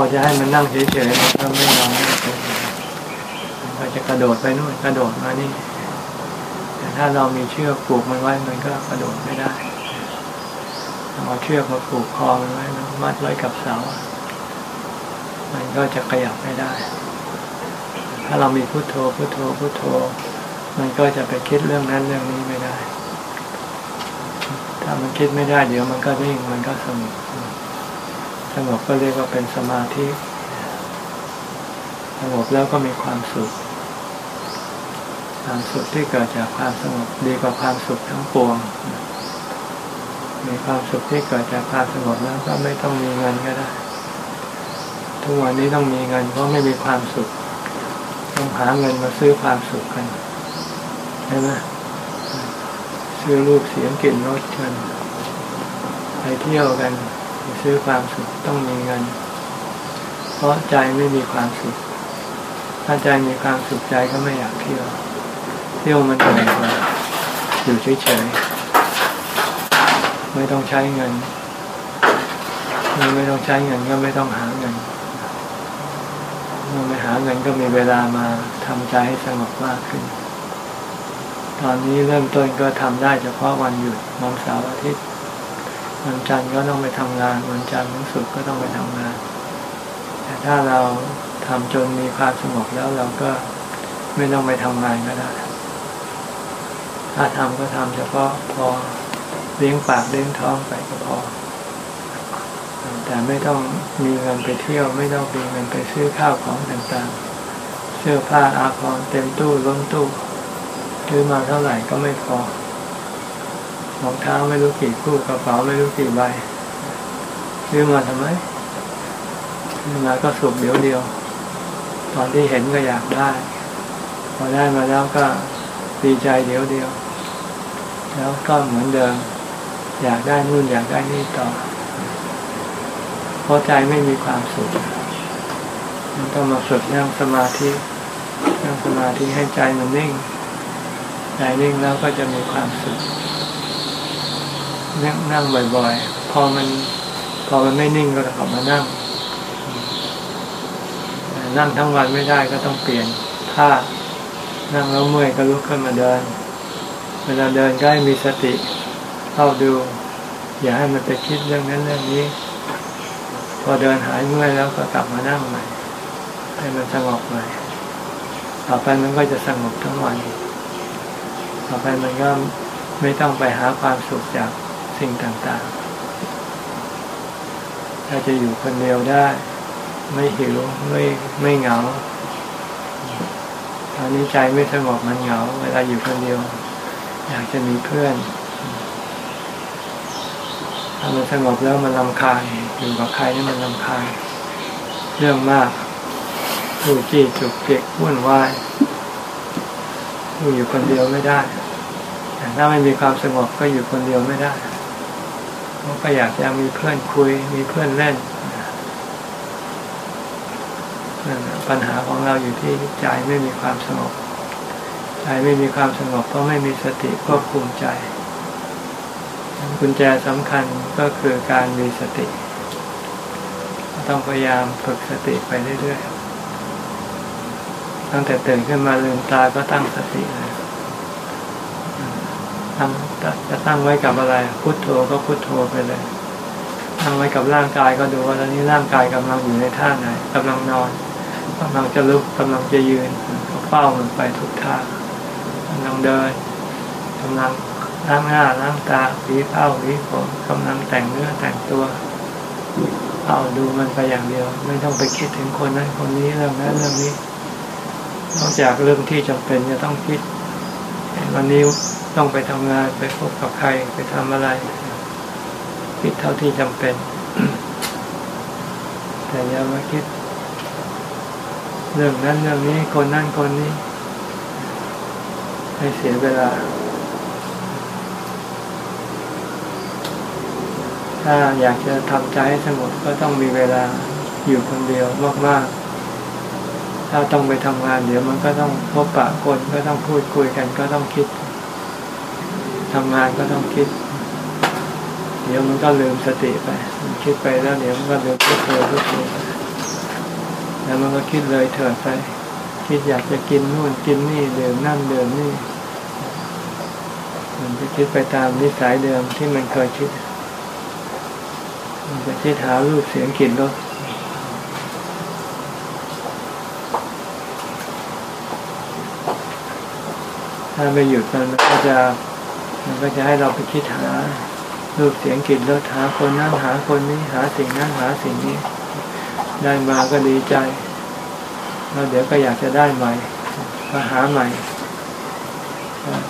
พอจะให้มันนั่งเฉยๆมันก็ไม่นอนไม่เป็นมันก็จะกระโดดไปนู่นกระโดดมานี่ แต่ถ้าเรามีเชือกผูกมันไว้มันก็กระโดดไม่ได้เอาเชือกมาผูกคอมันไว้มัดไว้กับเสา มันก็จะขยับไม่ได้ ถ้าเรามีพุโทโธพุโทโธพุโทโธ มันก็จะไปคิดเรื่องนั้นเรื่องนี้ไม่ได้ ถ้ามันคิดไม่ได้เดี๋ยวมันก็นิ่งมันก็สงบ งบก็เรียกว่าเป็นสมาธิสงบแล้วก็มีความสุข ความสุขที่เกิดจากความสงบดีกว่าความสุขทั้งปวง มีความสุขที่เกิดจากความสงบแล้วก็ไม่ต้องมีเงินก็ได้ ทุกวันนี้ต้องมีเงินเพราะไม่มีความสุข ต้องหาเงินมาซื้อความสุขกันใช่ไหมซื้อรูปเสียงกลิ่นรสกันไปเที่ยวกัน ซื้อความสุขต้องมีเงิน เพราะใจไม่มีความสุข ถ้าใจมีความสุขใจก็ไม่อยากเที่ยว เที่ยวมันเหนื่อยกว่าอยู่เฉยๆไม่ต้องใช้เงินไม่ต้องใช้เงินก็ไม่ต้องหาเงินเมื่อไม่หาเงินก็มีเวลามาทำใจให้สงบมากขึ้น ตอนนี้เริ่มต้นก็ทำได้เฉพาะวันหยุดวันเสาร์อาทิตย์ วันจันทร์ก็ต้องไปทำงาน วันจันทร์ถึงศุกร์ก็ต้องไปทำงาน แต่ถ้าเราทำจนมีความสงบแล้วเราก็ไม่ต้องไปทำงานก็ได้ ถ้าทำก็ทำเฉพาะพอเลี้ยงปากเลี้ยงท้องไปก็พอ แต่ไม่ต้องมีเงินไปเที่ยว ไม่ต้องมีเงินไปซื้อข้าวของต่างๆ เสื้อผ้าอาภรณ์เต็มตู้ล้นตู้ซื้อมาเท่าไหร่ก็ไม่พอ รองเท้าไม่รู้กี่คู่กระเป๋าไม่รู้กี่ใบซื้อมาทำไมซื้อมาก็สุกเดียวเดียว ตอนที่เห็นก็อยากได้ พอได้มาแล้วก็ดีใจเดียวเดียว แล้วก็เหมือนเดิม อยากได้นู่นอยากได้นี่ต่อเพราะใจไม่มีความสุขมันต้องมาฝึกนั่งสมาธินั่งสมาธิให้ใจมันนิ่งใจนิ่งแล้วก็จะมีความสุข นั่งนั่งบ่อย ๆ พอมัน พอมันไม่นิ่งก็กลับมานั่ง นั่งทั้งวันไม่ได้ก็ต้องเปลี่ยนท่านั่งแล้วเมื่อยก็ลุกขึ้นมาเดิน เวลาเดินก็ให้มีสติเข้าดู อย่าให้มันไปคิดเรื่องนั้นเรื่องนี้ พอเดินหายเมื่อยแล้วก็กลับมานั่งใหม่ ให้มันสงบใหม่ต่อไปมันก็จะสงบทั้งวัน ต่อไปมันก็ไม่ต้องไปหาความสุขจาก สิ่งต่างๆ ถ้าจะอยู่คนเดียวได้ ไม่หิวไม่ไม่เหงาตอนนี้ใจไม่สงบมันเหงา เวลาอยู่คนเดียว อยากจะมีเพื่อนถ้ามันสงบแล้วมันลำคาญอยู่กับใครนี่มันลำคาญเรื่องมากผู้จี้จุกเก็กวุ่นวายอยู่คนเดียวไม่ได้แต่ถ้าไม่มีความสงบก็อยู่คนเดียวไม่ได้ ก็อยากจะมีเพื่อนคุย มีเพื่อนเล่นปัญหาของเราอยู่ที่ใจไม่มีความสงบ ใจไม่มีความสงบเพราะไม่มีสติควบคุมใจกุญแจสำคัญก็คือการมีสติ ต้องพยายามฝึกสติไปเรื่อยๆตั้งแต่ตื่นขึ้นมาลืมตาก็ตั้งสติเลยตั้ง จะตั้งไว้กับอะไร พุโทโธก็พุโทโธไปเลย ตั้งไว้กับร่างกายก็ดูว่าตอนนี้ร่างกายกำลังอยู่ในท่าไหนกำลังนอนกำลังจะลุกกำลังจะยืนก็เฝ้ามันไปทุกท่ากำลังเดินกำลังล้างหน้าล้างตาหวีเผ้าหวีผมกำลังแต่งเนื้อแต่งตัวเอาดูมันไปอย่างเดียว ไม่ต้องไปคิดถึงคนนั้นคนนี้เรื่องนั้นเรื่องนี้ นอกจากเรื่องที่จำเป็นจะต้องคิดวันนี้ ต้องไปทำงานไปพบกับใครไปทำอะไรคิดเท่าที่จำเป็น แต่อย่ามาคิด เรื่องนั้นเรื่องนี้คนนั้นคนนี้ ให้เสียเวลา ถ้าอยากจะทำใจให้สงบก็ต้องมีเวลาอยู่คนเดียวมากๆถ้าต้องไปทำงานเดี๋ยวมันก็ต้องพบปะคนก็ต้องพูดคุยกันก็ต้องคิด ทำงานก็ต้องคิด เดี๋ยวมันก็ลืมสติไป มันคิดไปแล้วเดี๋ยวมันก็ลืมพุทโธพุทโธมันก็คิดเลยเถิดไป คิดอยากจะกินนู่นกินนี่เดิมนั่นเดิมนี่ มันจะคิดไปตามนิสัยเดิมที่มันเคยคิด มันจะคิดหารูปเสียงกลิ่นรสถ้าไม่หยุดมันก็จะ มันก็จะให้เราไปคิดหารูปเสียงกลิ่นรสหาคนนั้นหาคนนี้หาสิ่งนั้นหาสิ่งนี้ ได้มาก็ดีใจแล้วเดี๋ยวก็อยากจะได้ใหม่ก็หาใหม่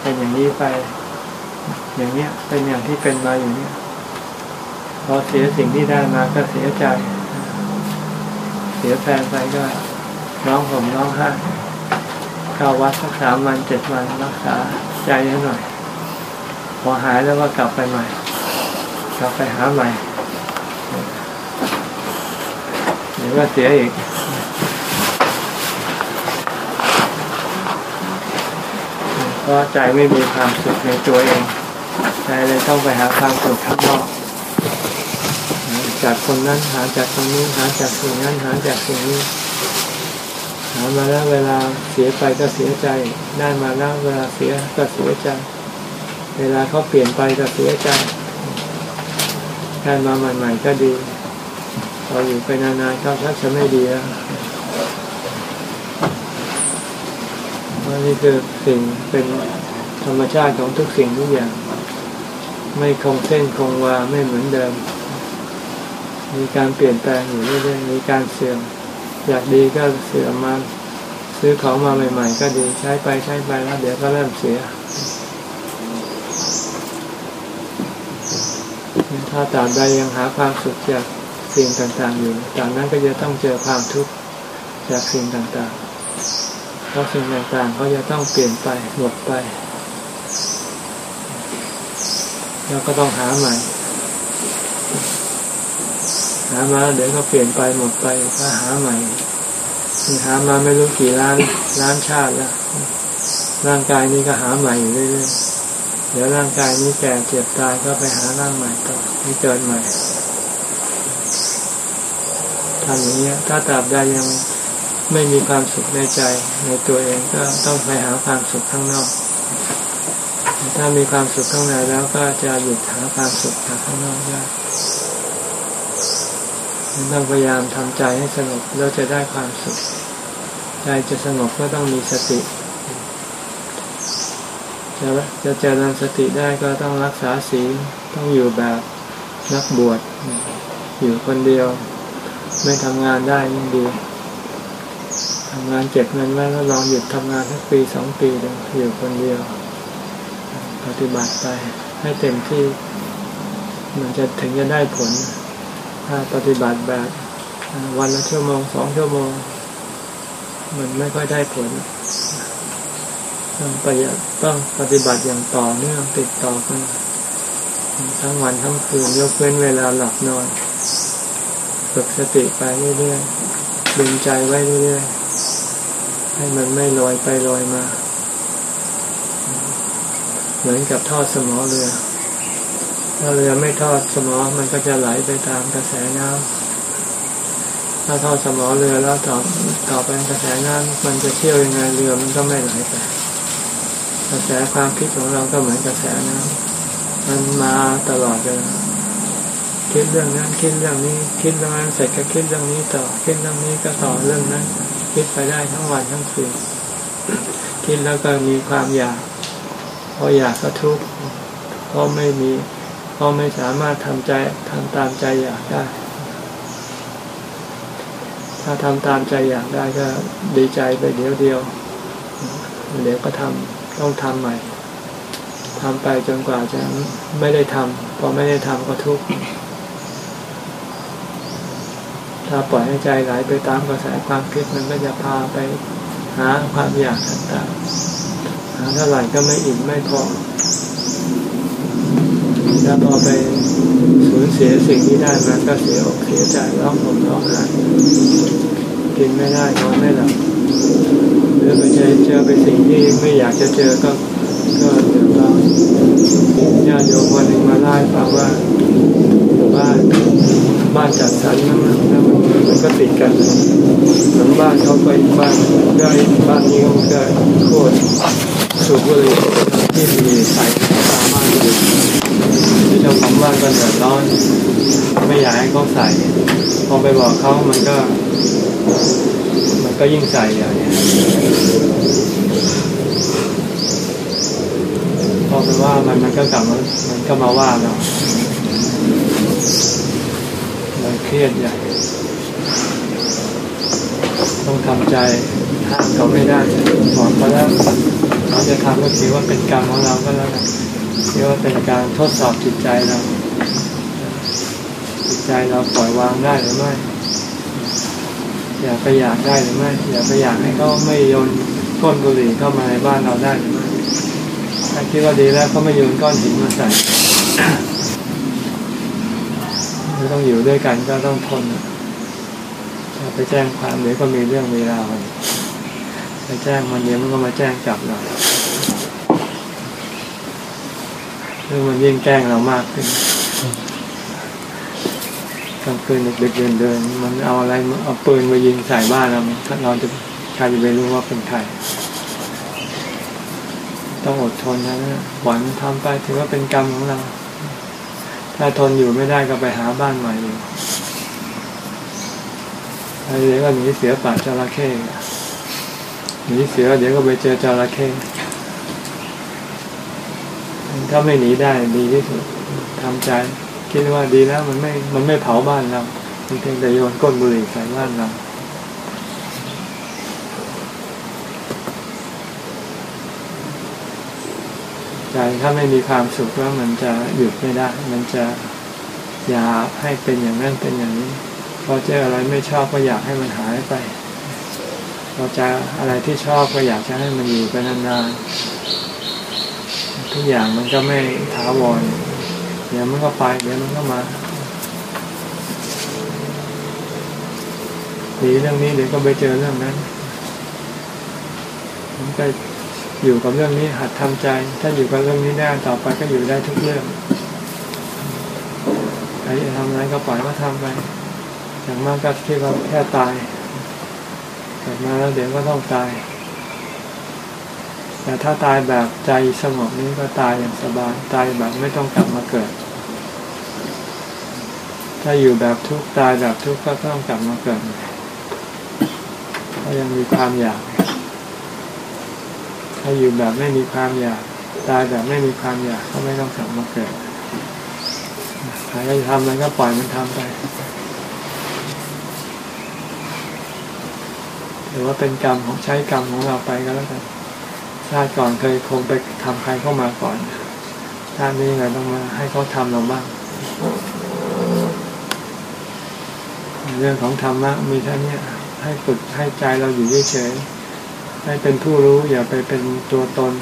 เป็นอย่างนี้ไป อย่างเนี้ยเป็นอย่างที่เป็นมาอยู่เนี้ยพอเสียสิ่งที่ได้มาก็เสียใจ เสียแฟนไปก็ร้องห่มร้องไห้เข้าวัดสักสามวันเจ็ดวันรักษาใจนิดหน่อย พอหายแล้วก็กลับไปใหม่ กลับไปหาใหม่เดี๋ยวก็เสียอีกเพราะใจไม่มีความสุขในตัวเองใจเลยต้องไปหาความสุขข้างนอกจากคนนั้นหาจากคนนี้หาจากสิ่งนั้นหาจากสิ่งนี้หามาแล้วเวลาเสียไปก็เสียใจ ได้มาแล้วเวลาเสียก็เสียใจ เวลาเขาเปลี่ยนไปก็เสียใจได้มาใหม่ๆก็ดีพออยู่ไปนานๆก็ชักจะไม่ดีแล้วว่านี่คือสิ่งเป็นธรรมชาติของทุกสิ่งทุกอย่าง ไม่คงเส้นคงวาไม่เหมือนเดิม มีการเปลี่ยนแปลงอยู่เรื่อยๆมีการเสื่อม อยากดีก็เสื่อมมาซื้อของมาใหม่ ๆ ก็ดีใช้ไปใช้ไปแล้วเดี๋ยวก็เริ่มเสีย ถ้าตามใดยังหาความสุขจากสิ่งต่างๆอยู่ตามนั้นก็จะต้องเจอความทุกข์จากสิ่งต่างๆ เพราะสิ่งต่างๆเขาจะต้องเปลี่ยนไปหมดไป แล้วก็ต้องหาใหม่ หามาเดี๋ยวก็เปลี่ยนไปหมดไปก็หาใหม่หามาไม่รู้กี่ล้านล้านชาติแล้วร่างกายนี้ก็หาใหม่อยู่เรื่อยๆเดี๋ยวร่างกายนี้แก่เจ็บตายก็ไปหาร่างใหม่ต่อ ให้เกิดใหม่ทำอย่างนี้ถ้าตราบใดยังไม่มีความสุขในใจในตัวเองก็ต้องไปหาความสุขข้างนอก ถ้ามีความสุขข้างในแล้วก็จะหยุดหาความสุขจากข้างนอกได้ต้องพยายามทำใจให้สงบแล้วจะได้ความสุข ใจจะสงบก็ต้องมีสติจะจะเจริญสติได้ก็ต้องรักษาศีลต้องอยู่แบบ นักบวชอยู่คนเดียว ไม่ทำงานได้ยิ่งดีทำงานเก็บเงินไว้แล้วลองหยุดทำงานสักปีสองปีเดียวอยู่คนเดียว ปฏิบัติไปให้เต็มที่ มันจะถึงจะได้ผล ถ้าปฏิบัติแบบวันละชั่วโมงสองชั่วโมง มันไม่ค่อยได้ผลต้องประหยัดต้องปฏิบัติอย่างต่อเนื่องติดต่อกัน ทั้งวันทั้งคืนยกเว้นเวลาหลับนอน ฝึกสติไปเรื่อยๆดึงใจไว้เรื่อยๆให้มันไม่ลอยไปลอยมา เหมือนกับทอดสมอเรือ ถ้าเรือไม่ทอดสมอมันก็จะไหลไปตามกระแสน้ำถ้าทอดสมอเรือแล้วต่อต่อไปกระแสน้ำมันจะเที่ยวยังไงเรือมันก็ไม่ไหลไปกระแสความคิดของเราก็เหมือนกระแสน้ำ มันมาตลอดเลยคิดเรื่องนั้นคิดเรื่องนี้ คิดเรื่องนั้นเสร็จก็คิดเรื่องนี้ต่อคิดเรื่องนี้ก็ต่อเรื่องนั้น คิดไปได้ทั้งวันทั้งคืนคิดแล้วก็มีความอยากพออยากก็ทุกข์เพราะไม่มีเพราะไม่สามารถทำใจทำตามใจอยากได้ ถ้าทำตามใจอยากได้ก็ดีใจไปเดียวเดียวเดี๋ยวก็ทำต้องทำใหม่ ทำไปจนกว่าจะไม่ได้ทำพอไม่ได้ทำก็ทุกข์ถ้าปล่อยให้ใจไหลไปตามกระแสความคิดมันก็จะพาไปหาความอยากต่างๆหาเท่าไหร่ก็ไม่อิ่มไม่พอถ้าพอไปสูญเสียสิ่งที่ได้มาก็เสียอกเสียใจร้องห่มร้องไห้กินไม่ได้นอนไม่หลับหรือไปเจอเจอไปสิ่งที่ไม่อยากจะเจอก็ ก็เดือดร้อนญาติโยมวันหนึ่งมาไล่ฟังว่าบ้านบ้านจัดสรรนั้นแล้วมันก็ติดกันหลังบ้านเขาไปบ้านได้บ้านนี้เขาก็โคตรสูบบุหรี่ที่มีสายตามบ้านอยู่ที่เจ้าของบ้านก็เดือดร้อน ไม่อยากให้เขาใส่พอไปบอกเขามันก็ มันก็ยิ่งใส่อย่างนี้พอ ไปว่ามันมันก็กลับมามันก็มาว่าเราเราเครียดใหญ่ต้องทำใจห้ามเขาไม่ได้บอกเขาแล้วเราจะทำก็ถือว่าเป็นกรรมของเราก็แล้วกันถือว่าเป็นการทดสอบจิตใจเราจิตใจเราปล่อยวางได้หรือไม่อย่าไปอยากได้หรือไม่อย่าไปอยากให้เขาไม่โยนก้นบุหรี่เข้ามาในบ้านเราได้หรือไม่ คิดว่าดีแล้วเขาไม่โยนก้อนหินมาใส่ไม่ต้องอยู่ด้วยกันก็ต้องทนอย่าไปแจ้งความเดี๋ยวก็มีเรื่องมีราวไปแจ้งมันเดี๋ยวมันก็มาแจ้งกลับเราเรื่องมันยิ่งแกล้งเรามากขึ้นกลางคืนดึกเดินเดิน มันเอาอะไรเอาปืนมายิงใส่บ้านเราถ้าเราจะใครจะไปรู้ว่าเป็นใคร ต้องอดทนนะหวังทำไปถือว่าเป็นกรรมของเรา ถ้าทนอยู่ไม่ได้ก็ไปหาบ้านใหม่อยู่อะไรเดี๋ยวก็หนีเสือป่าจระเข้หนีเสือเดี๋ยวก็ไปเจอจระเข้ถ้าไม่หนีได้ดีที่สุดทำใจ คิดว่าดีแล้วมันไม่มันไม่เผาบ้านเรามันเพียงแต่โยนก้นบุหรี่ใส่บ้านเรา ถ้าไม่มีความสุขแล้วมันจะหยุดไม่ได้ มันจะอยากให้เป็นอย่างนั้นเป็นอย่างนี้พอเจออะไรไม่ชอบก็อยากให้มันหายไปพอเจออะไรที่ชอบก็อยากจะให้มันอยู่ไปนานๆทุกอย่างมันก็ไม่ถาวรเดี๋ยวมันก็ไปเดี๋ยวมันก็มาหนีเรื่องนี้เดี๋ยวก็ไปเจอเรื่องนั้นมันก็ อยู่กับเรื่องนี้หัดทำใจ ถ้าอยู่กับเรื่องนี้ได้ต่อไปก็อยู่ได้ทุกเรื่องใครจะทำอะไรก็ปล่อยก็ทำไปอย่างมากก็คิดว่าแค่ตายเกิดมาแล้วเดี๋ยวก็ต้องตาย แต่ถ้าตายแบบใจสงบนี้ก็ตายอย่างสบายตายแบบไม่ต้องกลับมาเกิด ถ้าอยู่แบบทุกข์ตายแบบทุกข์ก็ต้องกลับมาเกิดก็ยังมีความอยาก ถ้าอยู่แบบไม่มีความอยากตายแบบไม่มีความอยากก็ไม่ต้องกลับมาเกิดใครจะทำอะไรก็ปล่อยมันทำไปหรือว่าเป็นกรรมของใช้กรรมของเราไปก็แล้วกันชาติก่อนเคยคงไปทำใครเข้ามาก่อนชาตินี้เราต้องมาให้เขาทำเราบ้างเรื่องของธรรมะมีแค่นี้ให้ฝึกให้ใจเราอยู่เฉยๆ ให้เป็นผู้รู้อย่าไปเป็นตัวตน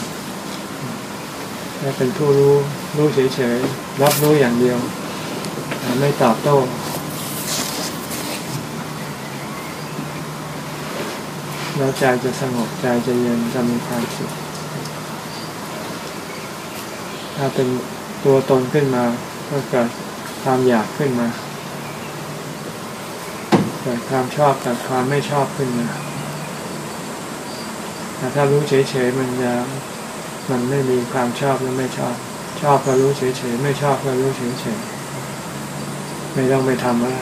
ให้เป็นผู้รู้รู้เฉยๆรับรู้อย่างเดียว ไม่ตอบโต้แล้วใจจะสงบใจจะเย็นจะมีความสุขถ้าเป็นตัวตนขึ้นมา ก็เกิดความอยากขึ้นมา เกิดความชอบกับความไม่ชอบขึ้นมา ถ้ารู้เฉยๆมันจะมันไม่มีความชอบและไม่ชอบ ชอบก็รู้เฉยๆไม่ชอบก็รู้เฉยๆไม่ต้องไปทำอะไร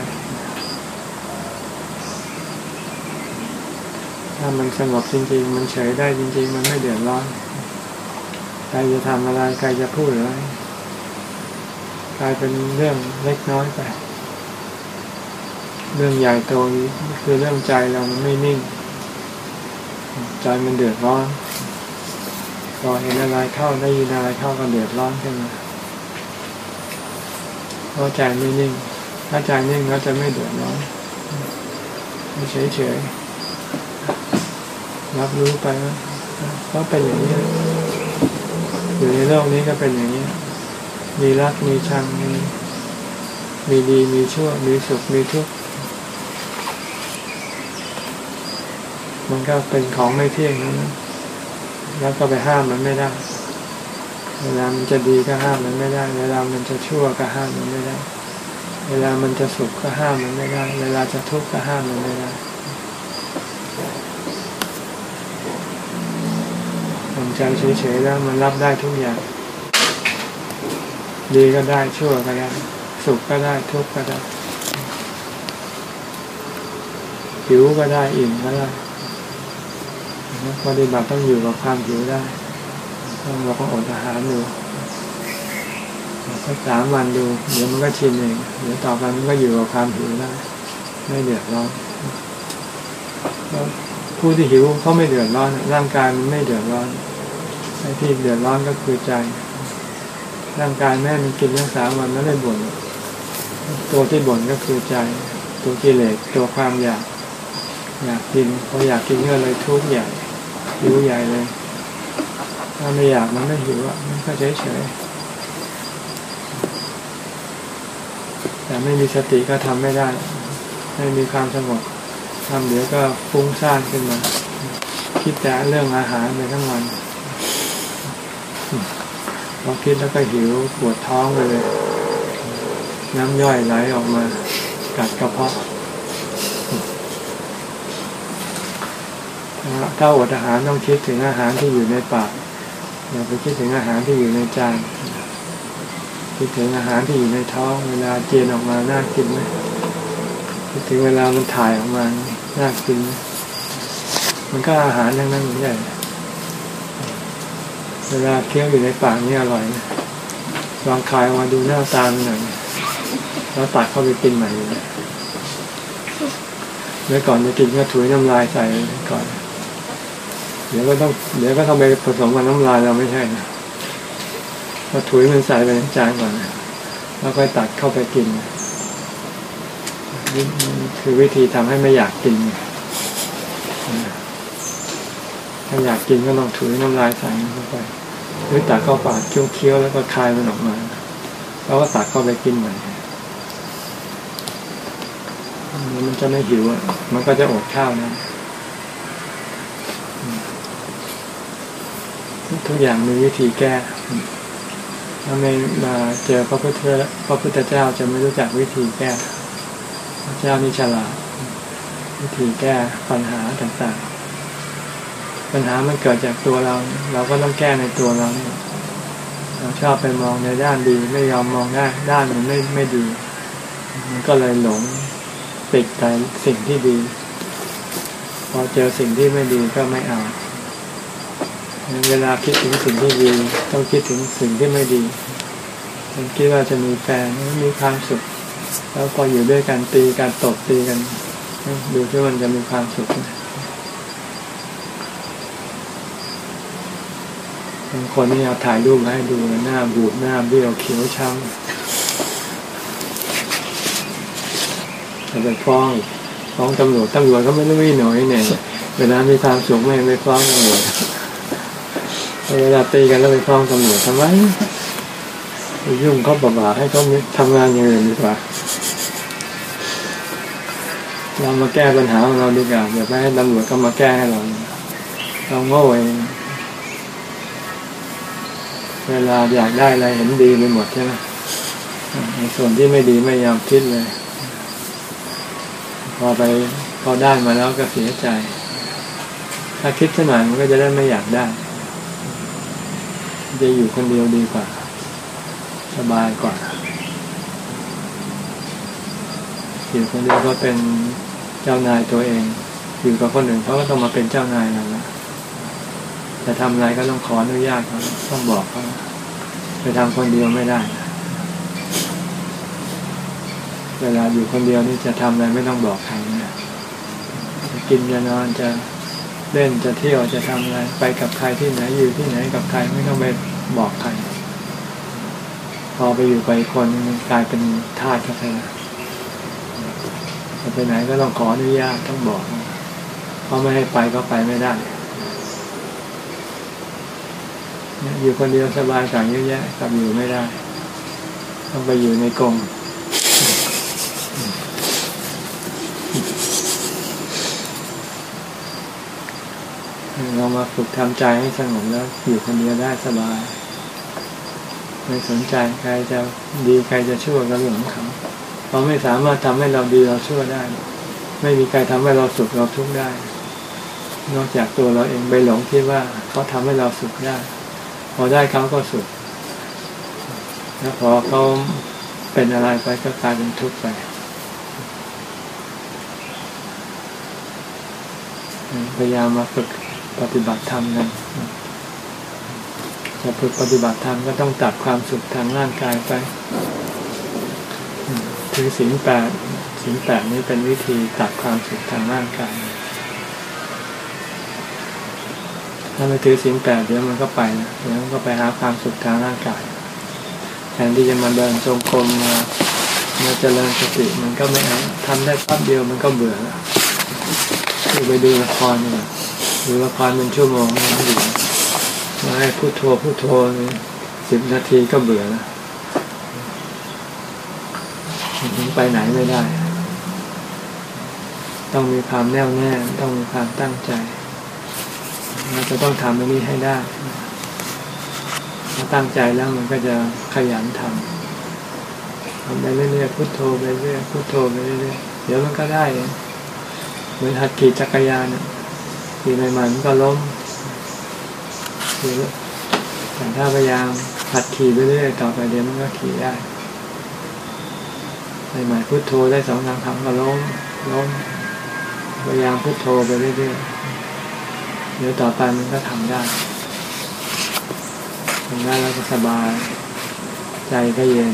ถ้ามันสงบจริง ๆ มันเฉยได้จริง ๆ มันไม่เดือดร้อนใครจะทำอะไรใครจะพูดอะไรกลายเป็นเรื่องเล็กน้อยไป เรื่องใหญ่โตนี้คือเรื่องใจเรามันไม่นิ่ง ใจมันเดือดร้อนพอเห็นอะไรเข้าได้ยินอะไรเข้าก็เดือดร้อนขึ้นมาเพราะใจไม่นิ่ง ถ้าใจนิ่งก็จะไม่เดือดร้อนเฉยเฉยรับรู้ไปว่าก็เป็นอย่างนี้ อยู่ในโลกนี้ก็เป็นอย่างนี้ มีรักมีชังมีมีดีมีชั่ว มีสุขมีทุกข์ มันก็เป็นของไม่เที่ยงนั้นแล้วก็ไปห้ามมันไม่ได้ เวลามันจะดีก็ห้ามมันไม่ได้ เวลามันจะชั่วก็ห้ามมันไม่ได้ เวลามันจะสุขก็ห้ามมันไม่ได้ เวลาจะทุกข์ก็ห้ามมันไม่ได้ทำใจเฉยๆแล้วมันรับได้ทุกอย่าง ดีก็ได้ชั่วก็ได้สุขก็ได้ทุกข์ก็ได้หิวก็ได้อิ่มก็ได้ ปฏิบัติต้องอยู่กับความหิวได้ ต้องเราก็อดอาหารดูสักสามวันดูเดี๋ยวมันก็ชินเองเดี๋ยวต่อไปมันก็อยู่กับความหิวได้ไม่เดือดร้อนผู้ที่หิวเขาไม่เดือดร้อน ร่างกายมันไม่เดือดร้อนไอ้ที่เดือดร้อนก็คือใจ ร่างกายแม่มันกินทั้งสามวันไม่ได้บ่นตัวที่บ่นก็คือใจ ตัวกิเลสตัวความอยาก อยากกินพออยากกินก็เลยทุกข์ใหญ่ หิวใหญ่เลย ถ้าไม่อยากมันไม่หิวอะมันก็เฉยเฉยแต่ไม่มีสติก็ทำไม่ได้ ไม่มีความสงบทำเดี๋ยวก็ฟุ้งซ่านขึ้นมา คิดแต่เรื่องอาหารไปทั้งวันพอคิดแล้วก็หิวปวดท้องไปเลย น้ำย่อยไหลออกมา กัดกระเพาะ ถ้าอดอาหารต้องคิดถึงอาหารที่อยู่ในปากอย่าไปคิดถึงอาหารที่อยู่ในจานคิดถึงอาหารที่อยู่ในท้องเวลาเจียนออกมาน่ากินไหมคิดถึงเวลามันถ่ายออกมาน่ากิน มันก็อาหารทั้งนั้นเหมือนกันเวลาเคี้ยวอยู่ในปากนี่อร่อยนะลองคายออกมาดูหน้าตาหน่อยแล้วตัดเข้าไปกินใหม่เลยเมื่อก่อนจะกินก็ถุยน้ำลายใส่ก่อน ดี๋ยวก็ต้องเดี๋ยวก็ต้องไปผสมกับน้ำลายเราไม่ใช่นะพอถุยมันใส่ไปในจานก่อนแล้วค่อยตัดเข้าไปกินนี่คือวิธีทำให้ไม่อยากกินถ้าอยากกินก็ต้องถุยน้ำลายใส่เข้าไปหรือตัดเข้าปากเคี้ยวๆแล้วก็คายมันออกมาแล้วก็ตัดเข้าไปกินใหม่มันจะไม่หิวอะมันก็จะอดข้าวนะ ทุกอย่างมีวิธีแก้ถ้าไม่มาเจอพระพุทธพระพุทธเจ้าจะไม่รู้จักวิธีแก้ พระเจ้านี่ฉลาดวิธีแก้ปัญหาต่างๆ ปัญหามันเกิดจากตัวเรา เราก็ต้องแก้ในตัวเราเราชอบไปมองในด้านดีไม่ยอมมองด้านด้านมันไม่ไม่ดี มันก็เลยหลงติดใจสิ่งที่ดี พอเจอสิ่งที่ไม่ดีก็ไม่เอา เวลาคิดถึงสิ่งที่ดี ต้องคิดถึงสิ่งที่ไม่ดีผมคิดว่าจะมีแฟนมีความสุข แล้วพออยู่ด้วยกันตีกันตบตีกัน ดูที่มันจะมีความสุขบางคนนี่เอาถ่ายรูปมาให้ดูหน้าบูดหน้าเบี้ยวเขียวช้ำจะไปฟ้องฟ้องตำรวจตำรวจก็ไม่รู้วิหน่อยเนี่ยเวลามีความสุขไม่ไม่ฟ้องตำรวจ เวลาตีกันแล้วไปฟ้องตำรวจทำไมยุ่งเขาบาๆให้เขาทำงานอย่างอื่นดีกว่า เรามาแก้ปัญหาของเราดีกว่าอย่าไปให้ตำรวจก็มาแก้ให้เรา เราโง่เองเวลาอยากได้อะไรเห็นดีไปหมดใช่ไหมในส่วนที่ไม่ดีไม่ยอมคิดเลย พอไปพอได้มาแล้วก็เสียใจ ถ้าคิดสักหน่อยมันก็จะได้ไม่อยากได้ จะอยู่คนเดียวดีกว่า สบายกว่า อยู่คนเดียวก็เป็นเจ้านายตัวเอง อยู่กับคนอื่นเขาก็ต้องมาเป็นเจ้านายเราละจะทำอะไรก็ต้องขออนุญาตเขาต้องบอกเขาไปทำคนเดียวไม่ได้ เวลาอยู่คนเดียวนี่จะทำอะไรไม่ต้องบอกใครนะจะกินจะนอนจะ เล่นจะเที่ยวจะทำอะไรไปกับใครที่ไหนอยู่ที่ไหนกับใครไม่ต้องไปบอกใคร พอไปอยู่ไปคนกลายเป็นทาสเขาไปจะไปไหนก็ต้องขออนุญาตต้องบอกเพราะไม่ให้ไปก็ไปไม่ได้อยู่คนเดียวสบายกว่าเยอะแยะกับอยู่ไม่ได้ ต้องไปอยู่ในกรง เรามาฝึกทำใจให้สงบแล้วอยู่คนเดียวได้สบาย ไม่สนใจใครจะดีใครจะชั่วก็เรื่องของเขาเขาไม่สามารถทำให้เราดีเราชั่วได้ ไม่มีใครทำให้เราสุขเราทุกข์ได้ นอกจากตัวเราเองไปหลงคิดว่าเขาทำให้เราสุขได้ พอได้เขาก็สุขแล้วพอเขาเป็นอะไรไปก็กลายเป็นทุกข์ไปพยายามมาฝึก ปฏิบัติธรรมกันจะฝึกปฏิบัติธรรมก็ต้องตัดความสุขทางร่างกายไปถือศีลแปดศีลแปดนี้เป็นวิธีตัดความสุขทางร่างกาย ถ้าไม่ถือศีลแปดเดี๋ยวมันก็ไปนะเดี๋ยวมันก็ไปหาความสุขทางร่างกายแทนที่จะมาเดินจงกรมมามาเจริญสติมันก็ไม่เอาทำได้แป๊บเดียวมันก็เบื่อแล้วไปดูละครเนี่ย ดูละครเป็นชั่วโมงมันอยู่มาให้พูดโทรพูดโทรสิบนาทีก็เบื่อแล้วไปไหนไม่ได้ ต้องมีความแน่วแน่ ต้องมีความตั้งใจเราจะต้องทำอันนี้ให้ได้ถ้าตั้งใจแล้วมันก็จะขยันทำทำไปเรื่อยๆพุโทโธไปเรื่อยพุโทโธไปเรื่อยๆเดี๋ยวมันก็ได้ เหมือนหัดขี่จักรยาน ขี่ใหม่ๆมันก็ล้มแต่ถ้าพยายามหัดขี่ไปเรื่อยต่อไปเดี๋ยวมันก็ขี่ได้ใหม่ๆพุโทโธได้สองสามครั้งก็ล้มล้มพยายามพุโทโธไปเรื่อยๆเดี๋ยวต่อไปมันก็ทำได้ทำได้แล้วก็สบาย ใจก็เย็น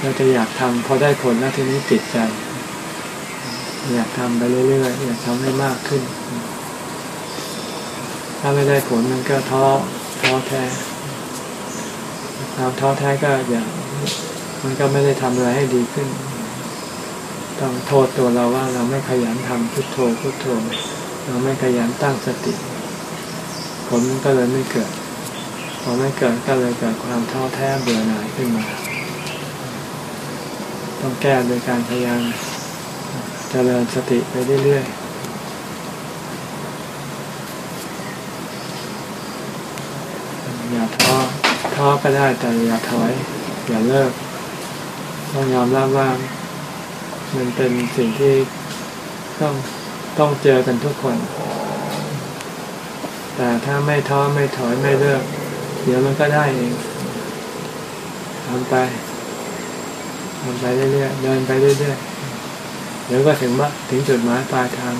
เราจะอยากทำพอได้ผลแล้วทีนี้ติดใจ อยากทำไปเรื่อยๆอยากทำให้มากขึ้น ถ้าไม่ได้ผลมันก็ท้อท้อแท้ความท้อแท้ก็อย่างมันก็ไม่ได้ทำอะไรให้ดีขึ้น ต้องโทษตัวเราว่าเราไม่ขยันทำพุทโธพุทโธ เราไม่ขยันตั้งสติ ผลก็เลยไม่เกิดพอไม่เกิดก็เลยเกิดความท้อแท้เบื่อหน่ายขึ้นมา ต้องแก้โดยการพยายาม จริญสติไปเรื่อยๆอย่าท้อท้อก็ได้แต่อย่าถอย อย่าเลิก ต้องยอมรับว่า มันเป็นสิ่งที่ต้องต้องเจอกันทุกคน แต่ถ้าไม่ท้อไม่ถอยไม่เลิก เดี๋ยวมันก็ได้เองทำไปทำไปเรื่อยๆเดินไปเรื่อยๆ เดี๋ยวก็ถึงว่าถึงจุดหมายปลายทาง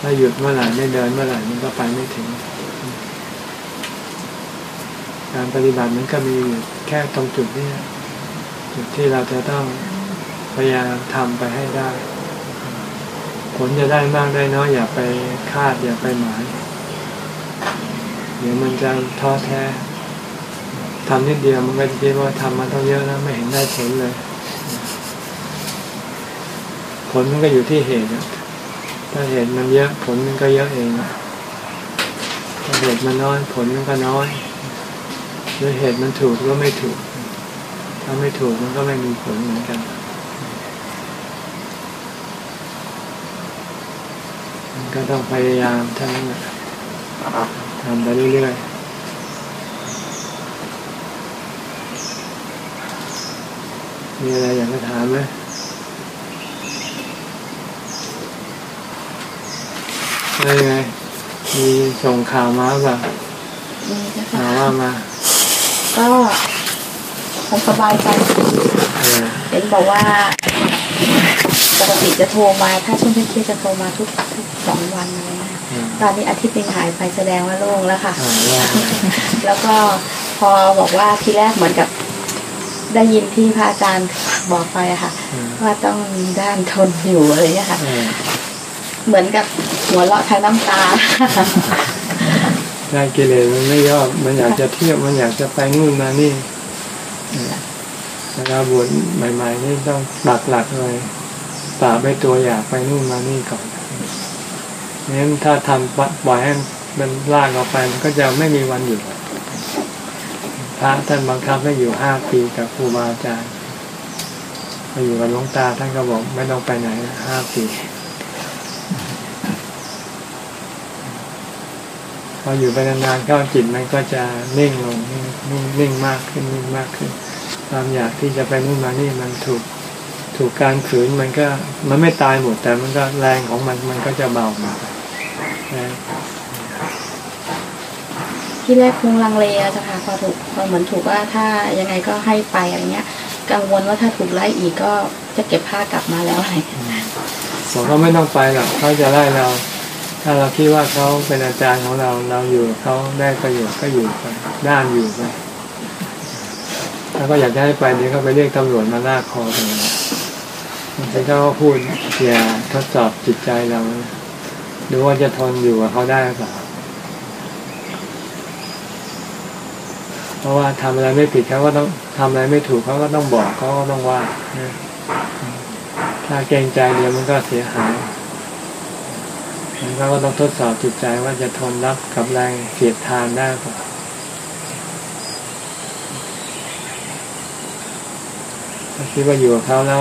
ถ้าหยุดเมื่อไหร่ไม่เดินเมื่อไหร่มันก็ไปไม่ถึง การปฏิบัติมันก็มีแค่ตรงจุดนี้จุดที่เราจะต้องพยายามทำไปให้ได้ ผลจะได้มากได้น้อยอย่าไปคาดอย่าไปหมายเดี๋ยวมันจะท้อแท้ทำนิดเดียวมันก็จะคิดว่าทำมาต้องเยอะแล้วไม่เห็นได้ผลเลย ลมันก็อยู่ที่เหตุถ้าเหตุมันเยอะผลมันก็เยอะเองถ้าเหตุมันน้อยผลมันก็น้อยหรือเหตุมันถูกหรือไม่ถูก ถ้าไม่ถูกมันก็ไม่มีผลเหมือนกันมันก็ต้องพยายามทั้งนั้นทำไปเรื่อยๆมีอะไรอยากจะถามไหมอะไรไง มี ส่งข่าวมาป่ะข่าวว่ามา ก็คงสบายใจเห็นบอกว่าปกติจะโทรมาถ้าช่วงเที่ยงจะโทรมาทุกทุกสองวันเลยนะตอนนี้อาทิตย์นึงหายไปแสดงว่าโล่งแล้วค่ะ แล้วก็พอบอกว่าทีแรกเหมือนกับได้ยินที่พระอาจารย์บอกไปอะค่ะ ว่าต้องมีด้านทนอยู่อะไรเงี้ยค่ะ เหมือนกับหัวเราะทางน้ำตาได้กิเลสมันไม่ยอมมันอยากจะเที่ยวมันอยากจะไปนู่นมานี่เวลาบวชใหม่ๆนี่ต้องหลักหลักเลยปราบไปตัวอยากไปนู่นมานี่ก่อนนั้นถ้าทำปล่อยให้มันลากออกไปมันก็จะไม่มีวันหยุดพระท่านบังคับให้อยู่ห้าปีกับครูบาอาจารย์มาอยู่กับหลวงตาท่านก็บอกไม่ต้องไปไหนห้าปี ออยู่ไปนานๆก็จิตมันก็จะนิ่งลงนิ่งนิ่งมากขึ้นนิ่งมากขึ้น ความอยากที่จะไปนู่นมานี่มันถูกถูกการขืนมันก็มันไม่ตายหมด แต่มันก็แรงของมันมันก็จะเบาลงไปที่แรกคงลังเลอะจ้ะค่ะพอถูกพอเหมือนถูกว่าถ้ายังไงก็ให้ไปอะไรเงี้ย กังวลว่าถ้าถูกไล่อีกก็จะเก็บผ้ากลับมาแล้วอะไรเงี้ยบอกเขาไม่ต้องไปหรอกเขาจะไล่เรา ถ้าเราคิดว่าเขาเป็นอาจารย์ของเราเราอยู่เขาได้ประโยชน์ก็อยู่ไปด้านอยู่ไปถ้าก็อยากจะให้ไปเดี๋ยวเขาไปเรียกตำรวจมาลากคอไปบางทีเขาก็พูดอย่าทดสอบจิตใจเราดูว่าจะทนอยู่กับเขาได้หรือเปล่าเพราะว่าทำอะไรไม่ผิดเขาก็ต้องทำอะไรไม่ถูกเขาก็ต้องบอกเขาก็ต้องว่าถ้าเกรงใจเดี๋ยวมันก็เสียหาย มันก็ต้องทดสอบจิตใจว่าจะทนรับกับแรงเสียดทานได้หรือเปล่าถ้าคิดว่าอยู่กับเขาแล้ว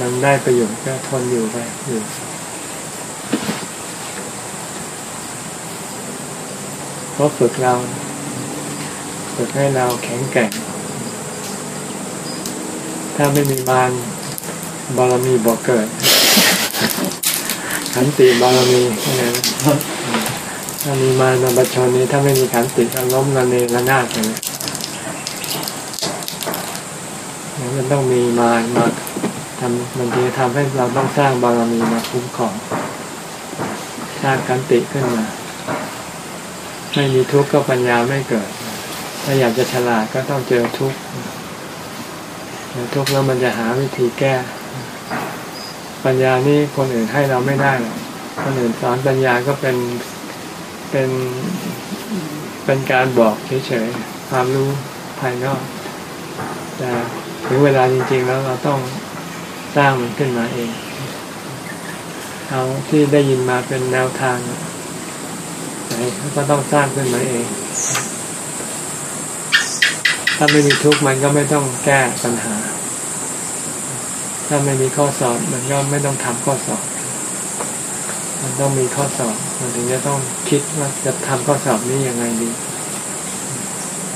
มันได้ประโยชน์ก็ทนอยู่ไปอยู่เพราะฝึกเราฝึกให้เราแข็งแกร่ง ถ้าไม่มีมารบารมีบอกเกิด ขันติบารมีนะถ้ามีมารบัชชนนี้ถ้าไม่มีขันติก็ล้มระเนระนาดเลยมันต้องมีมารมาทำมันจะทำให้เราต้องสร้างบารมีมาคุ้มครองสร้างขันติขึ้นมา ไม่มีทุกข์ก็ปัญญาไม่เกิด ถ้าอยากจะฉลาดก็ต้องเจอทุกข์เจอทุกข์แล้วมันจะหาวิธีแก้ ปัญญานี่คนอื่นให้เราไม่ได้หรอกคนอื่นสอนปัญญาก็เป็นเป็นเป็นการบอกเฉยๆความรู้ภายนอกแต่ถึงเวลาจริง ๆ แล้วเราต้องสร้างมันขึ้นมาเองเอาที่ได้ยินมาเป็นแนวทางไหนก็ต้องสร้างขึ้นมาเอง ถ้าไม่มีทุกข์มันก็ไม่ต้องแก้ปัญหา ถ้าไม่มีข้อสอบมันก็ไม่ต้องทำข้อสอบ มันต้องมีข้อสอบมันถึงจะต้องคิดว่าจะทำข้อสอบนี้ยังไงดี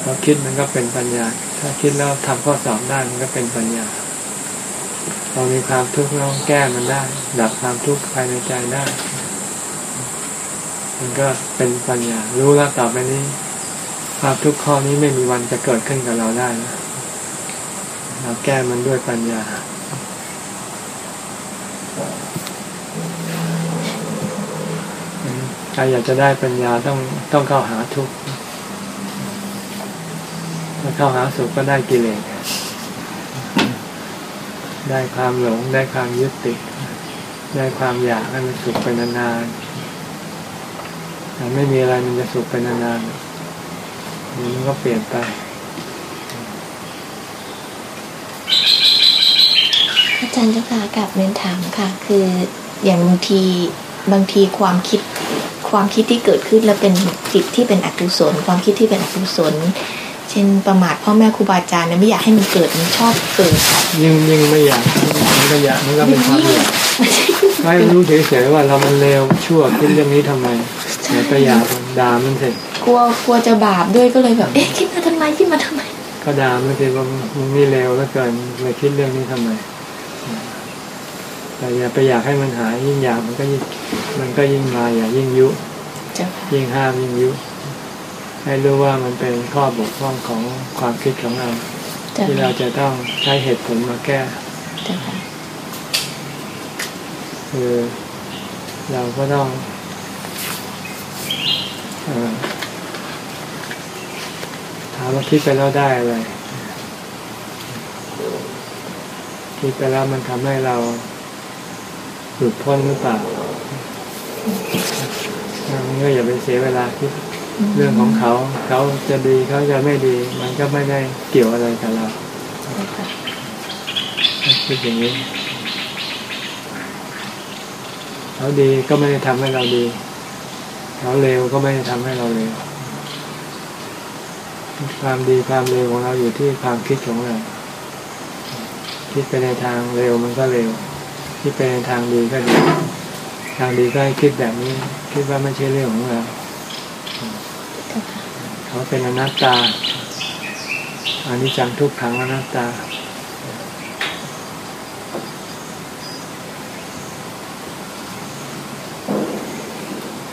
พอคิดมันก็เป็นปัญญา ถ้าคิดแล้วทำข้อสอบได้มันก็เป็นปัญญา เรามีความทุกข์เราแก้มันได้ดับความทุกข์ภายในใจได้ มันก็เป็นปัญญา รู้แล้วต่อไปนี้ ความทุกข์ข้อนี้ไม่มีวันจะเกิดขึ้นกับเราได้นะเราแก้มันด้วยปัญญา ใครอยากจะได้ปัญญาต้องต้องเข้าหาทุกข์ถ้าเข้าหาสุขก็ได้กิเลสได้ความหลงได้ความยึดติดได้ความอยากให้มันสุขไปนานๆแต่ไม่มีอะไรมันจะสุขไปนานๆมันก็เปลี่ยนไปอาจารย์เจ้าค่ะกับเรียนถามค่ะ คืออย่างบางทีบางทีความคิด ความคิดที่เกิดขึ้นแล้วเป็นจิตที่เป็นอกุศลความคิดที่เป็นอกุศลเช่นประมาทพ่อแม่ครูบาอาจารย์เนี่ยไม่อยากให้มันเกิดมันชอบเกิดยิ่งยิ่งไม่อยากมันก็อยากมันก็เป็นความอยากไม่รู้เฉยๆว่าเรามันเลวชั่วคิดเรื่องนี้ทำไมอย่าไปอยากมันด่ามันสิกลัวกลัวจะบาปด้วยก็เลยแบบ เอ๊ะคิดมาทำไมคิดมาทำไม ก็ด่ามันสิว่ามึงนี่เลวแล้วเกินเลยคิดเรื่องนี้ทำไมแต่อย่าไปอยากให้มันหายยิ่งอยากมันก็ยิ่ง มันก็ยิ่งมาอย่ายิ่งยุเจ้าค่ะยิ่งห้ามยิ่งยุ ให้รู้ว่ามันเป็นข้อบกพร่องของความคิดของเราเจ้าที่เราค่ะจะต้องใช้เหตุผลมาแก้เจ้าค่ะคือเราก็ต้องเออถามว่าคิดไปแล้วได้อะไรคิดไปแล้วมันทำให้เราหลุดพ้นหรือเปล่ามัน ก็อย่าไปเสียเวลาคิดเรื่องของเขา เขาจะดีเขาจะไม่ดี มันก็ไม่ได้เกี่ยวอะไรกับเราเจ้าค่ะคิดอย่างนี้เขาดีก็ไม่ได้ทำให้เราดีเขาเลวก็ไม่ได้ทำให้เราเลวความดีความเลวของเราอยู่ที่ความคิดของเราคิดไปในทางเร็วมันก็เร็วคิดไปในทางดีก็ดี ทางดีก็ให้คิดแบบนี้ คิดว่าไม่ใช่เรื่องของเราเขาเป็นอนัตตาอานิจจังทุกขังอนัตตา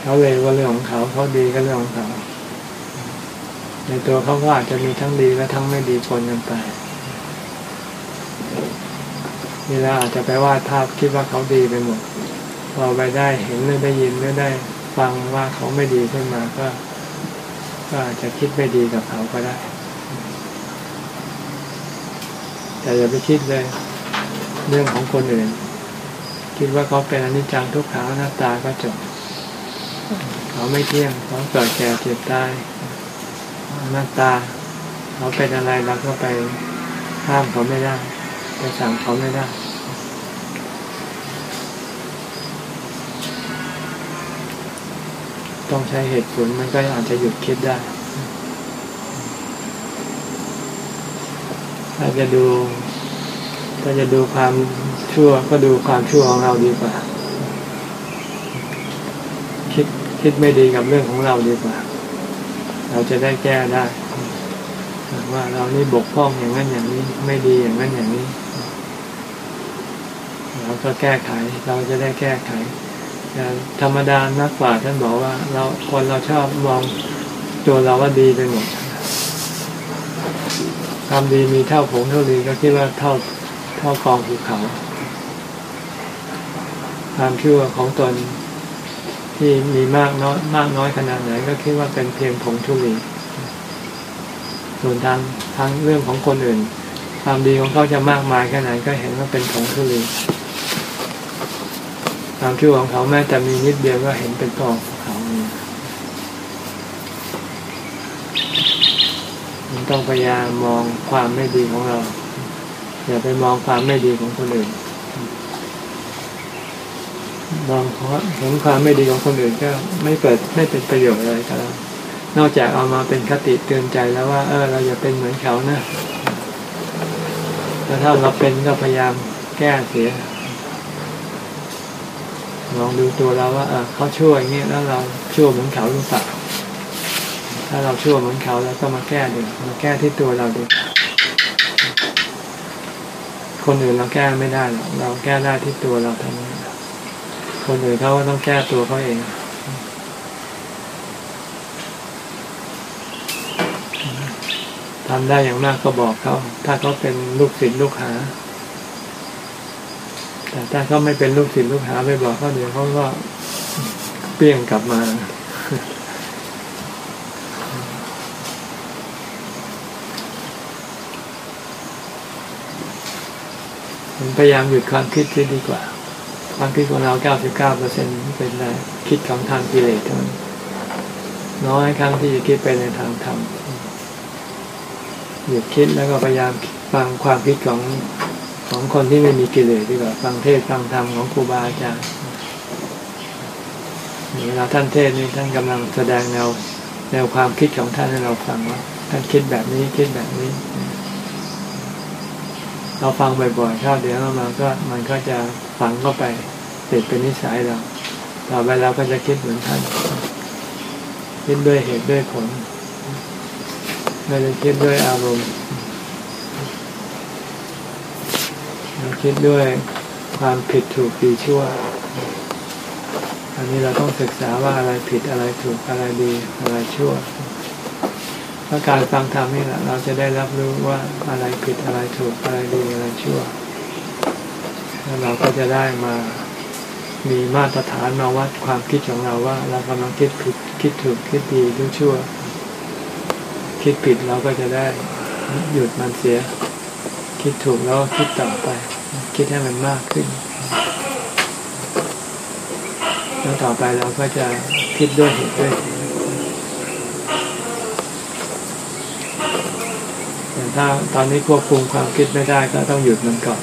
เขาเลวก็เรื่องของเขาเขาดีก็เรื่องของเขาในตัวเขาก็อาจจะมีทั้งดีและทั้งไม่ดีปนกันไปนี่เราอาจจะไปวาดภาพคิดว่าเขาดีไปหมด พอไปได้เห็นหรือได้ยินหรือได้ฟังว่าเขาไม่ดีขึ้นมาก็ ก็อาจจะคิดไม่ดีกับเขาก็ได้ แต่อย่าไปคิดเลย เรื่องของคนอื่น คิดว่าเขาเป็นอนิจจังทุกขังอนัตตาก็จบ เขาไม่เที่ยงเขาเกิดแก่เจ็บตายอนัตตา เขาเป็นอะไรเราก็ไปห้ามเขาไม่ได้ไปสั่งเขาไม่ได้ ต้องใช้เหตุผลมันก็อาจจะหยุดคิดได้ ถ้าจะดู ถ้าจะดูความชั่วก็ดูความชั่วของเราดีกว่า คิดคิดไม่ดีกับเรื่องของเราดีกว่า เราจะได้แก้ได้ ว่าเรานี่บกพร่องอย่างนั้นอย่างนี้ ไม่ดีอย่างนั้นอย่างนี้ เราก็แก้ไข เราจะได้แก้ไข แต่ธรรมดานักปราชญ์ท่านบอกว่า เราคนเราชอบมองตัวเราว่าดีไปหมดความดีมีเท่าผงเท่าดีก็คิดว่าเท่าเท่ากองภูเขาความชั่วของตนที่มีมากน้อยมากน้อยขนาดไหน ก็คิดว่าเป็นเพียงผงทุลีส่วนทางทางเรื่องของคนอื่น ความดีของเขาจะมากมายแค่ไหนก็เห็นว่าเป็นผงทุลี ความชั่วของเขาแม้แต่มีนิดเดียวก็เห็นเป็นกองภูเขามันต้องพยายามมองความไม่ดีของเรา อย่าไปมองความไม่ดีของคนอื่นมองเพราะเห็นความไม่ดีของคนอื่นก็ไม่เกิดไม่เป็นประโยชน์อะไรกับเรานอกจากเอามาเป็นคติเตือนใจแล้วว่า เออ เราอย่าเป็นเหมือนเขานะแล้วถ้าเราเป็นก็พยายามแก้เสีย ลองดูตัวเราว่าเขาชั่วอย่างนี้แล้วเราชั่วเหมือนเขาหรือเปล่าถ้าเราชั่วเหมือนเขาแล้วก็มาแก้ดูมาแก้ที่ตัวเราดูคนอื่นเราแก้ไม่ได้หรอกเราแก้ได้ที่ตัวเราเท่านั้นคนอื่นเขาก็ต้องแก้ตัวเขาเองทำได้อย่างมากก็บอกเขา ถ้าเขาเป็นลูกศิษย์ลูกหา แต่ถ้าเขาไม่เป็นลูกศิษย์ลูกหาไปบอกเขาเดี๋ยวเขาก็เปี้ยงกลับมาพยายามหยุดความคิดที่ดีกว่า ความคิดของเรา 99เปอร์เซ็นเป็นอะไรคิดของทางกิเลสเท่านั้นน้อยครั้งที่จะคิดไปในทางธรรมหยุดคิดแล้วก็พยายามฟังความคิดของ ของคนที่ไม่มีกิเลสดีกว่าฟังเทศฟังธรรมของครูบาอาจารย์เวลาท่านเทศนี่ท่านกำลังแสดงแนวแนวความคิดของท่านให้เราฟังว่าท่านคิดแบบนี้คิดแบบนี้ เราฟังบ่อยๆเข้าเดี๋ยวมันก็มันก็จะฝังเข้าไปติดเป็นนิสัยเราต่อไปเราก็จะคิดเหมือนท่านคิดด้วยเหตุด้วยผลไม่ได้คิดด้วยอารมณ์เรา คิดด้วยความผิดถูกดีชั่ว อันนี้เราต้องศึกษาว่าอะไรผิดอะไรถูกอะไรดีอะไรชั่วเพราะการฟังธรรมนี่แหละเราจะได้รับรู้ว่าอะไรผิดอะไรถูกอะไรดีอะไรชั่ว แล้วเราก็จะได้มามีมาตรฐานมาวัดความคิดของเราว่า เรากำลังคิดผิดคิดถูกคิดดีหรือชั่ว คิดผิดเราก็จะได้หยุดมันเสีย คิดถูกแล้วคิดต่อไป คิดให้มันมากขึ้น แล้วต่อไปเราก็จะคิดด้วยเหตุด้วยผลแต่ถ้าตอนนี้ควบคุมความคิดไม่ได้ก็ต้องหยุดมันก่อน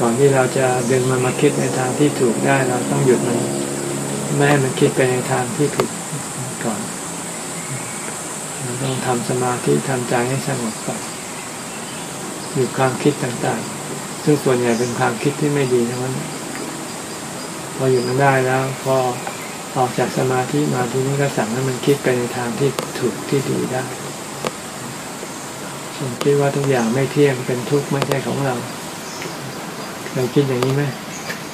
ก่อนที่เราจะดึงมันมาคิดในทางที่ถูกได้เราต้องหยุดมันไม่ให้มันคิดไปในทางที่ผิดก่อน เราต้องทำสมาธิทำใจให้สงบก่อน หยุดความคิดต่างๆ ซึ่งส่วนใหญ่เป็นความคิดที่ไม่ดีทั้งนั้นพอหยุดมันได้แล้ว พอออกจากสมาธิมาทีนี้ก็สั่งให้มันคิดไปในทางที่ถูกที่ดีได้ผมคิดว่าทุกอย่างไม่เที่ยงเป็นทุกข์ไม่ใช่ของเราเราคิดอย่างนี้ไหม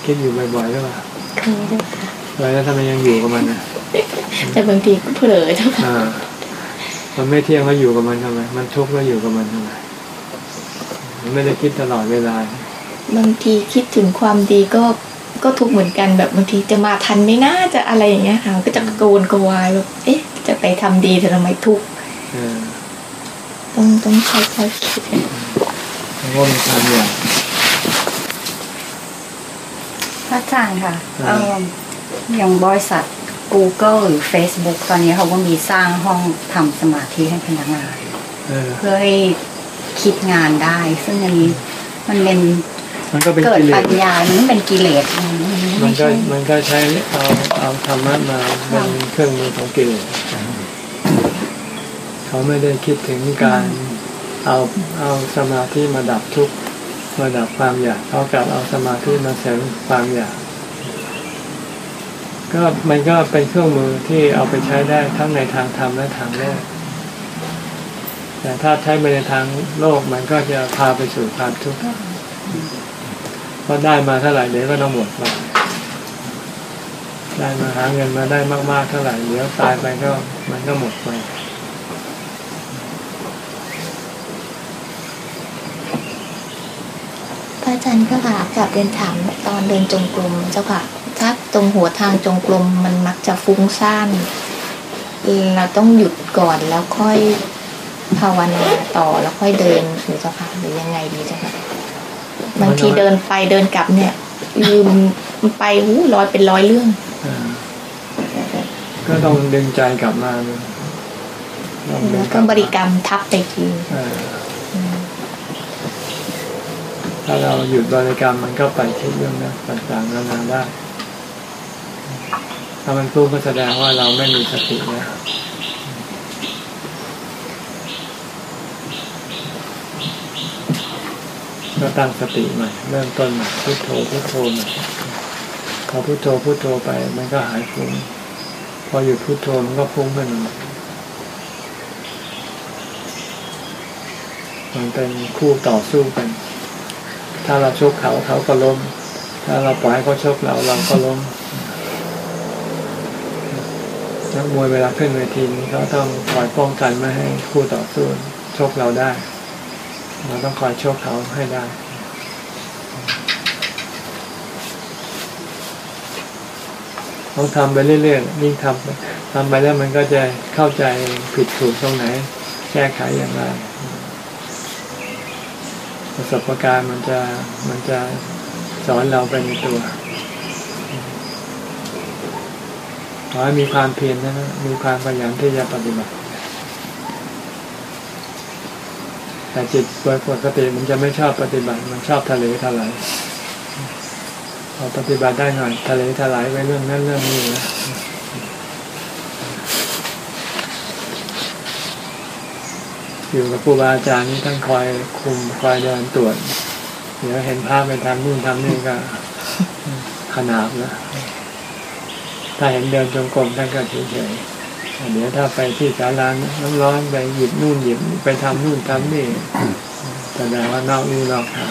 คิดอยู่บ่อยๆหรือเปล่าเคยเจ้าค่ะแล้วทำไมยังอยู่กับมันนะแต่บางทีก็เผลอเจ้าค่ะอ่ามันไม่เที่ยงแล้วอยู่กับมันทำไมมันทุกข์แล้วอยู่กับมันทำไมมัน ไม่ได้คิดตลอดเวลา บางทีคิดถึงความดีก็ก็ทุกข์เหมือนกันแบบบางทีจะมาทันไหม่น่าจะอะไรอย่างเงี้ยค่ะก็จะกระโกนกระวายแบบเอ๊ะ จะไปทำดีแต่ทำไมทุกข์เออต้องต้องค่อยๆคิดแล้วก็มีความอยากพระอาจารย์ค่ะอ่าเอออย่างบริษัท Google หรือ Facebook ตอนนี้เขาก็มีสร้างห้องทำสมาธิให้พนักงานเออเพื่อให้ คิดงานได้ ซึ่งอันนี้มันเป็นมันก็เป็นเกิดกิเลปัสญญามันเป็นกิเลสมันไม่มันก็ใช่มันก็ใช้เอาเอาธรรมะมาเป็นเครื่องมือของกิเลสเขาไม่ได้คิดถึงการเอาเอาสมาธิมาดับทุกข์มาดับความอยากเขากลับเอาสมาธิมาเสริมความอยากก็มันก็เป็นเครื่องมือที่เอาไปใช้ได้ทั้งในทางธรรมและทางโลก แต่ถ้าใช้ไปในทางโลกมันก็จะพาไปสู่ความทุกข์เพราะได้มาเท่าไหร่เดี๋ยวก็ต้องหมดไปได้มาหาเงินมาได้มากๆเท่าไหร่เดี๋ยวตายไปก็มันก็หมดไปพระอาจารย์ก็ค่ะกลับเรียนถามตอนเดินจงกรมเจ้าค่ะ ถ้าตรงหัวทางจงกรมมันมักจะฟุ้งซ่านเราต้องหยุดก่อนแล้วค่อย ภาวนาต่อแล้วค่อยเดินหรือเจ้าค่ะหรือยังไงดีเจ้าค่ะบางทีเดินไปเดินกลับเนี่ยลืมไปหูร้อยเป็นร้อยเรื่องอ่าก็ต้องดึงใจกลับมาเลยต้องดึแล้งวกก็ลับริกรรมทับไปทีอ่าถ้าเราหยุดบริกรรมมันก็ไปคิดเรื่องนั้นต่างๆนานาได้ถ้ามันฟุ้งก็แสดงว่าเราไม่มีสตินะ ก็ตั้งสติใหม่เริ่มต้นใหม่พุโทโธพุโทโธใหม่พอพุโทโธพุโทโธไปมันก็หายฟุ้งพอหยุดพุโทโธมันก็ฟุ้งขึ้นมามันเป็นคู่ต่อสู้กัน ถ้าเราชกเขาเขาก็ล้ม ถ้าเราปล่อยให้เขาชกเราเราก็ล้มนักมวยเวลาขึ้นเวทีนี้เขาต้องคอยป้องกันไม่ให้คู่ต่อสู้ชกเราได้ เราต้องคอยชกเขาให้ได้ต้องทำไปเรื่อยๆยิ่งทำไปทำไปแล้วมันก็จะเข้าใจผิดถูกตรงไหน แก้ไขอย่างไรประสบการณ์มันจะมันจะสอนเราไปในตัวขอให้มีความเพียรนะมีความพยายามที่จะปฏิบัติ แต่จิตโดยปกติมันจะไม่ชอบปฏิบัติ มันชอบทะเลทลายพอปฏิบัติได้หน่อยทะเลทลายไปเรื่องนั้นเรื่องนี้นะอยู่กับครูบาอาจารย์นี่ท่านคอยคุมคอยเดินตรวจเดี๋ยวเห็นภาพไปทำนู่นทำนี่ก็ขนาบนะถ้าเห็นเดินจงกรมท่านก็เฉยๆ เดี๋ยวถ้าไปที่ศาลาน้ำร้อนไปหยิบนู่นหยิบไปทำนู่นทำนี่แสดงว่านอกนี่นอกทาง